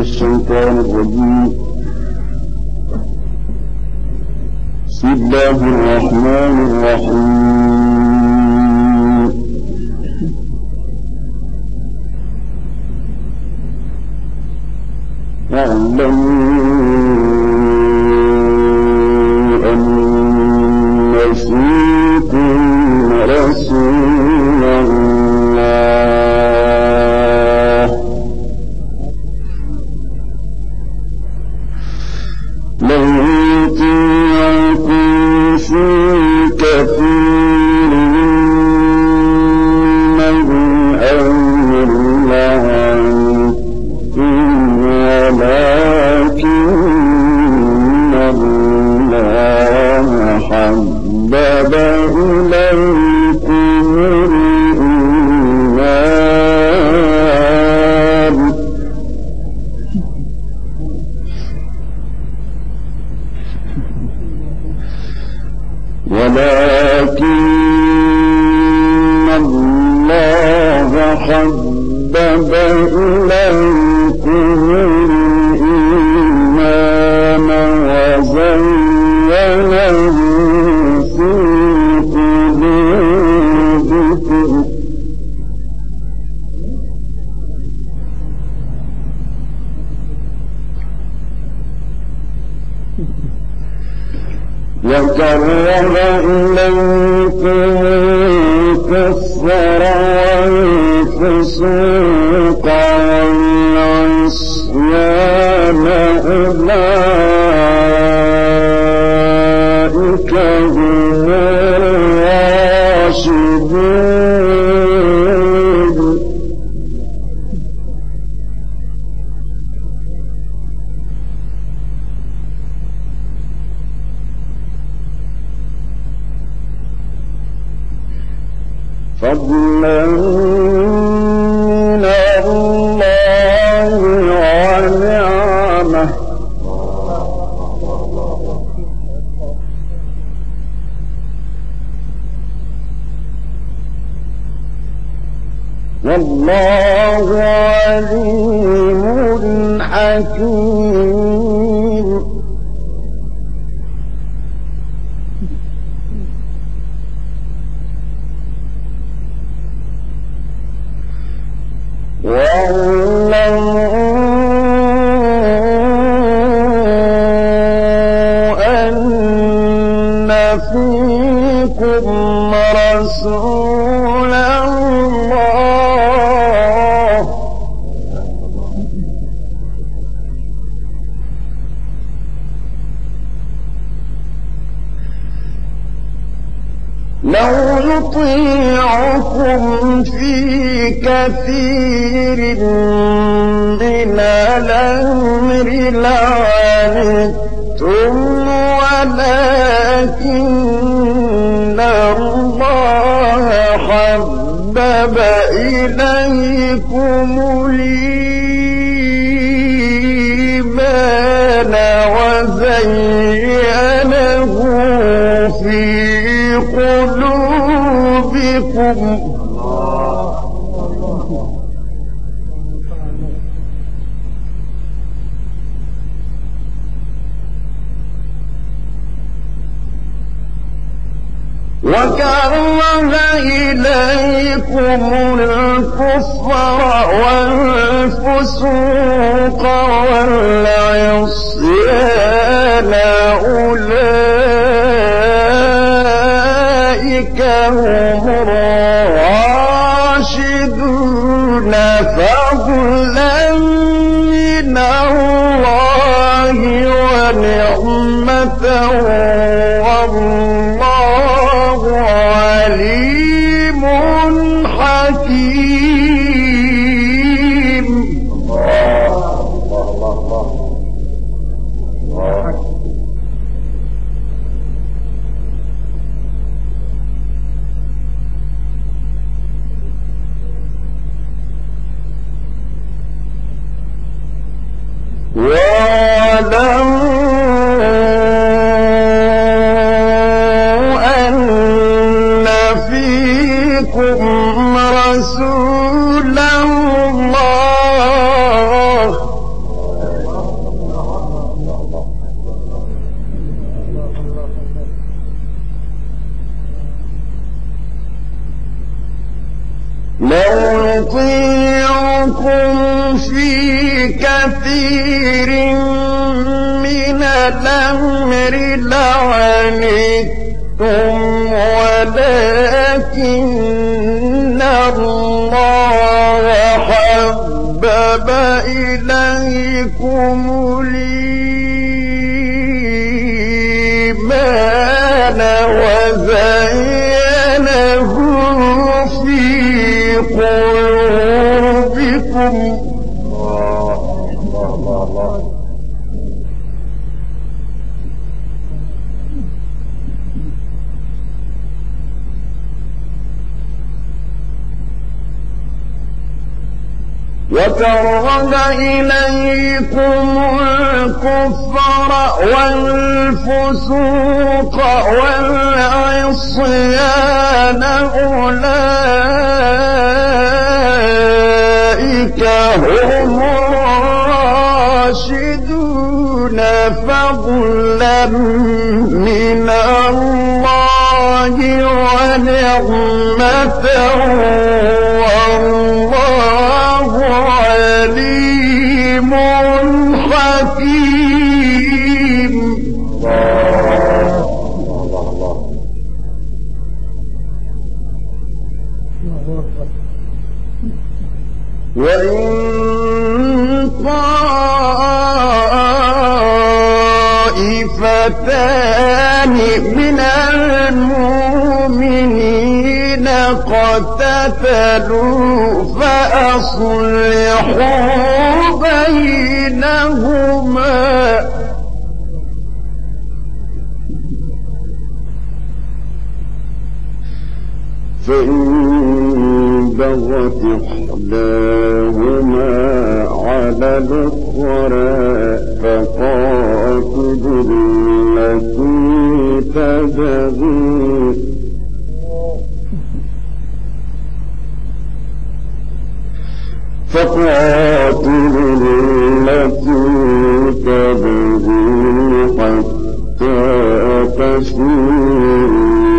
الشيطان الرجيم. بسم الله الرحمن الرحيم. اعلموا وكرم والفسوق لو يطيعكم في كثير من الأمر لعنتم ولكن الله حبب إليكم الإيمان وزينه في قلوبكم. وكره إليكم الكفر والفسوق والعصيان أولئك هم الراشدون فضلا من الله ونعمة والله عليم يطيعكم في كثير من الأمر لعنتم ولكن الله حبب إليكم قلوبكم وكره إليكم الكفر والفسوق والعصيان أولئك هم الراشدون فضلا من الله ونعمة والله عليم حكيم. وإن طائفتان من المؤمنين اقتتلوا فأصلحوا بينهما. فإن بغت إحداهما على الأخرى فقاتلوا التي تبغي. فقاتلوا التي تبغي حتى تفيء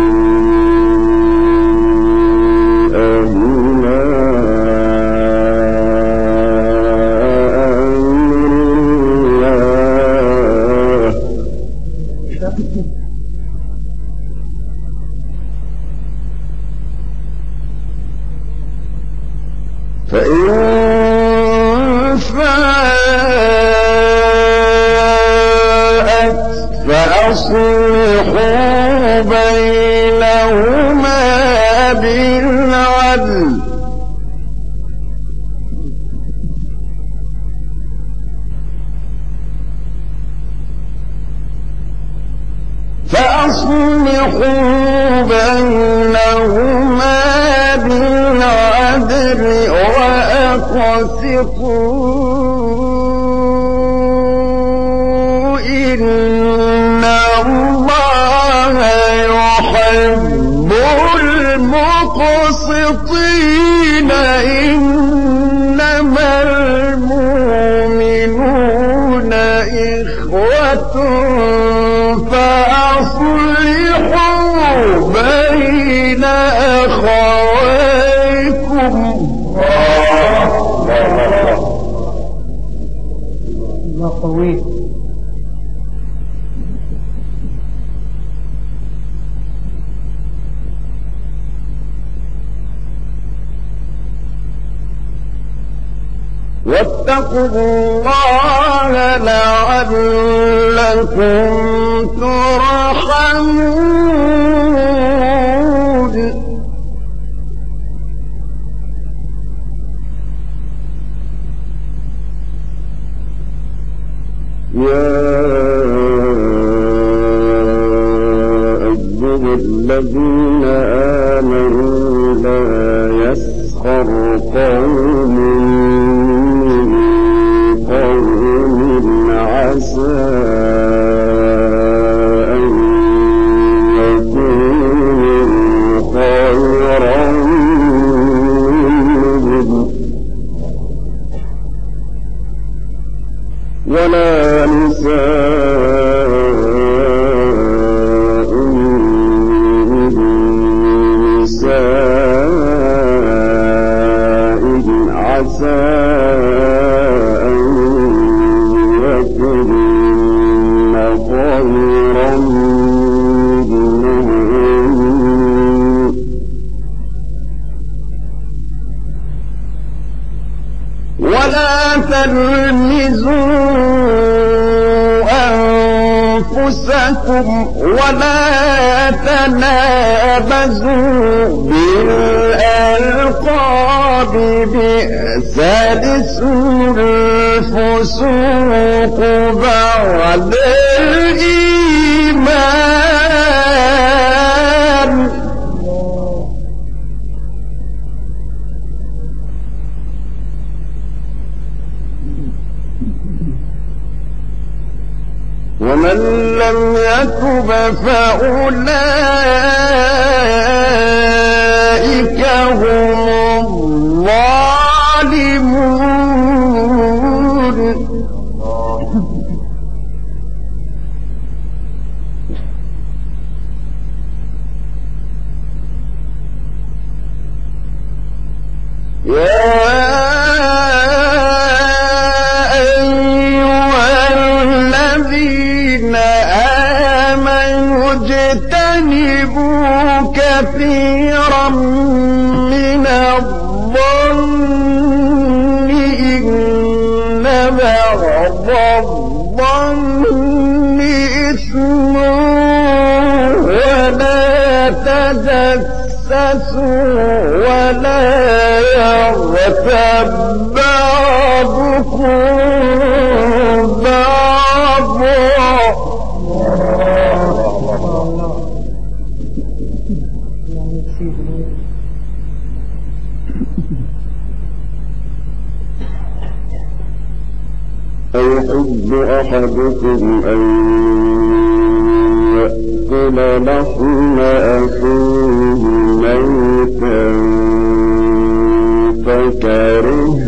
إن الله يحب المقسطين واتقوا الله لعلكم ترحمون. يا أيها الذين تلمزوا أنفسكم ولا تنابزوا بالألقاب بئس الاسم الفسوق بعد الإيمان يتب فأولئك هم يغتب بعضكم بعضا أيحب أحدكم أن يأكل لحم أخيه ميتا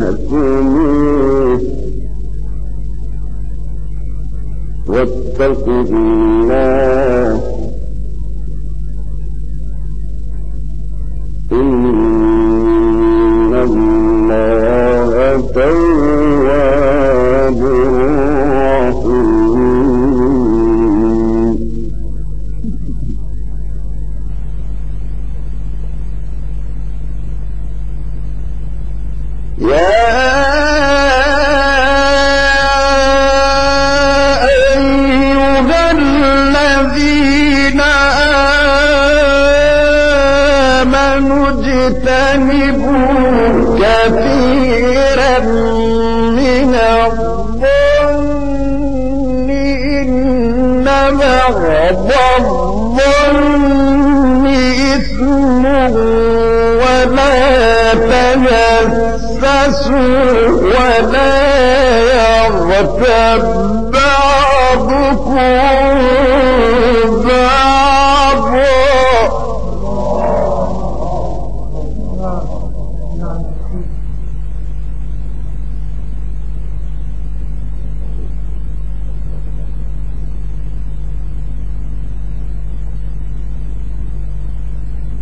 فكرهتموه واتقوا الله يغتب بعضكم بعضا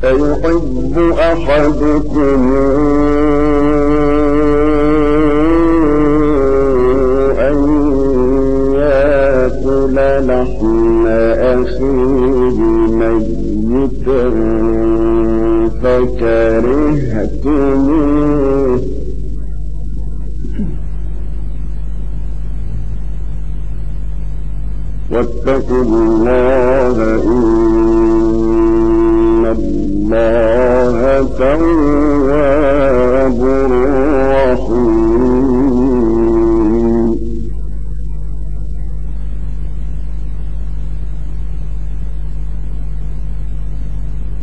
أيحب أحدكم فكرهتموه واتقوا الله إن الله تواب رحيم.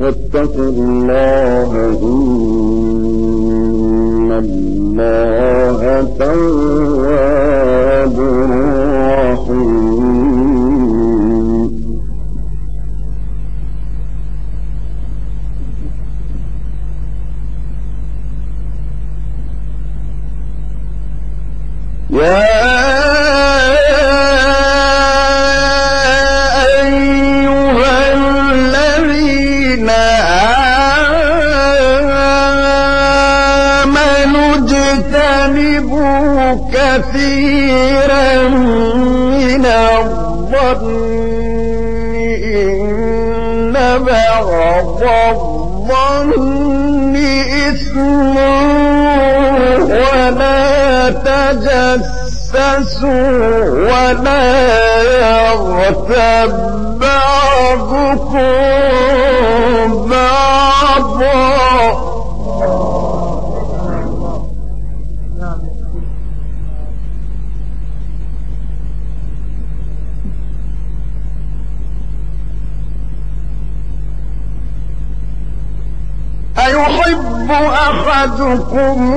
واتقوا الله إن الله تواب بعض الظن إثم ولا تجسسوا ولا يغتب بعضكم أيحب أحدكم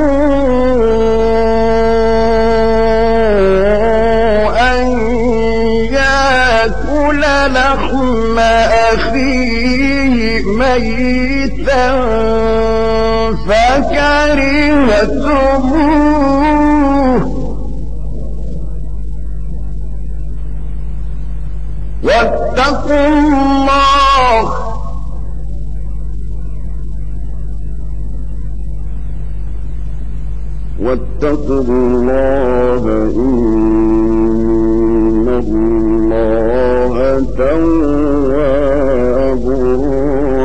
أن يأكل لحم أخيه ميتا فكرهتموه واتقوا الله إن الله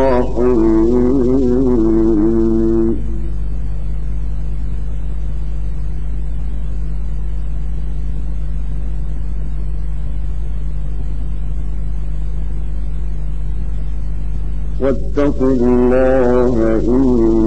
رحيم. الله إن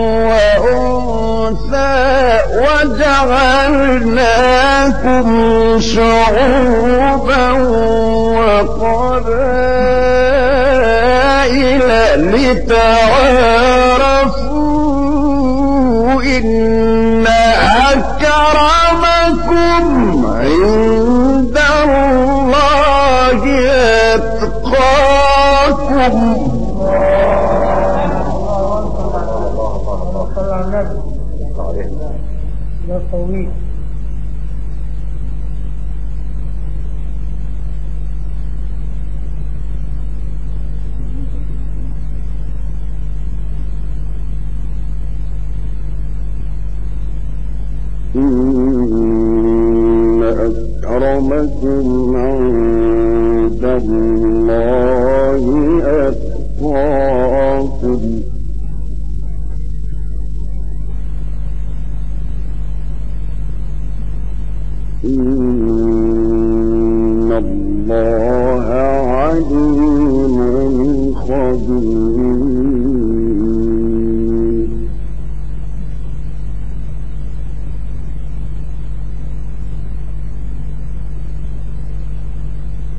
وأنثى وجعلناكم شعوبا وقبائل لتعارفوا إن أكرمكم عند الله أتقاكم. النبي ده طويل إن أكرمكم عند الله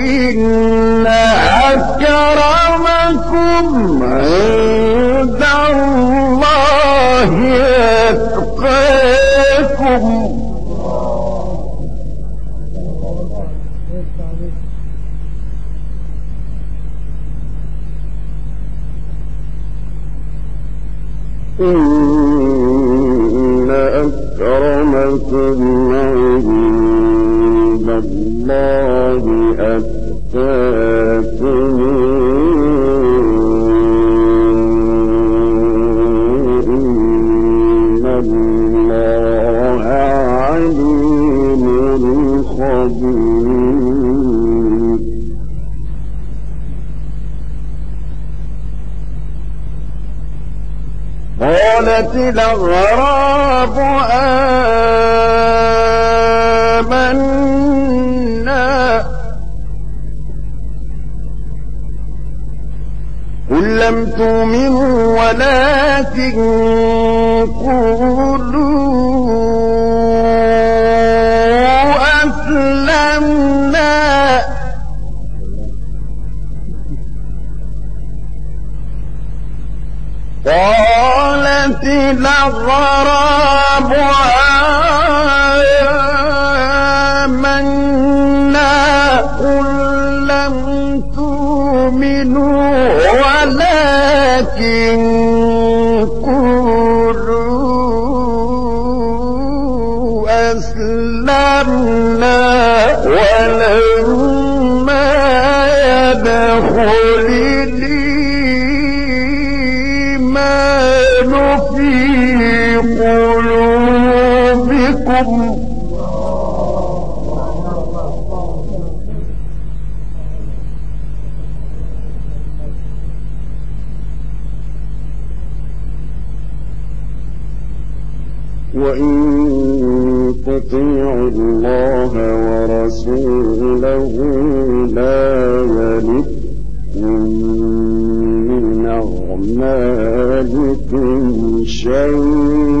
إن أكرمكم عند الله أتقاكم إن أكرمكم عند إن الله خبير قالت الأغراب آمنا قل لم تؤمنوا ولكن قولوا قالت الأغراب قل لم تؤمنوا ولكن قولوا أسلمنا ولما يدخل قلوبكم. وإن تطيعوا الله ورسوله لا يلدكم من أعمالكم شيئا.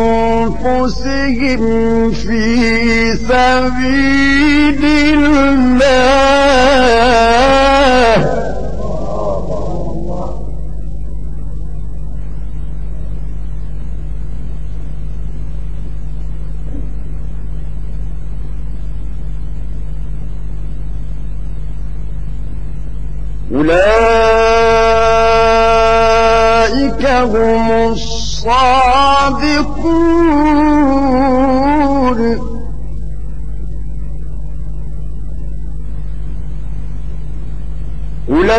في سبيل الله. أولئك هم الصادقون.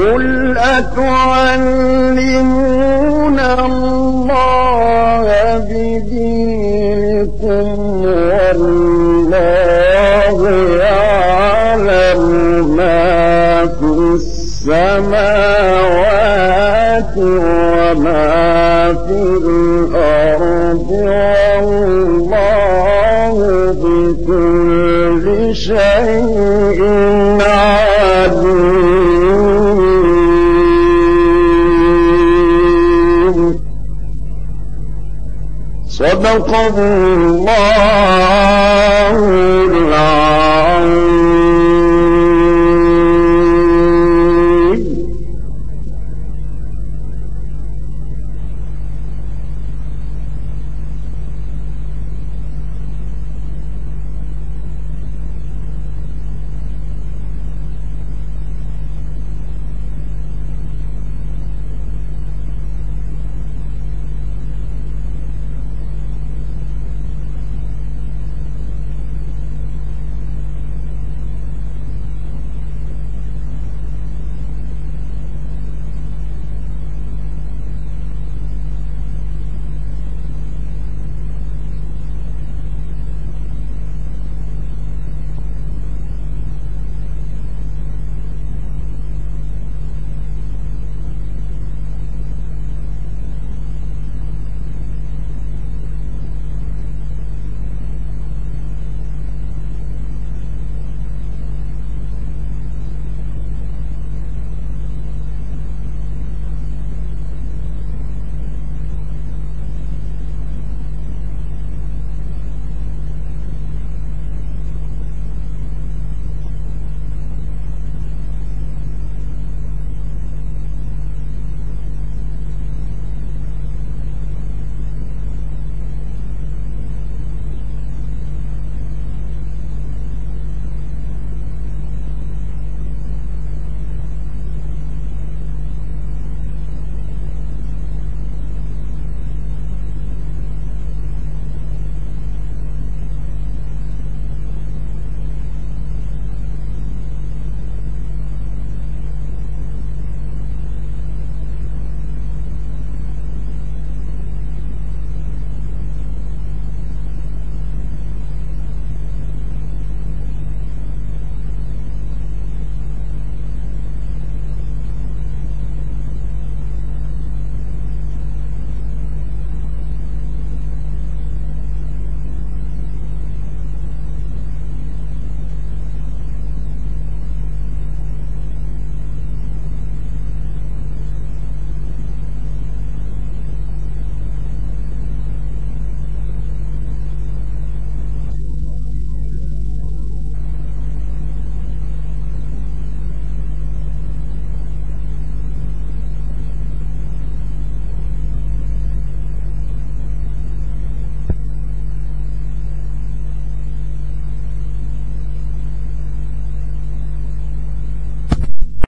قل أتعلمون الله صدق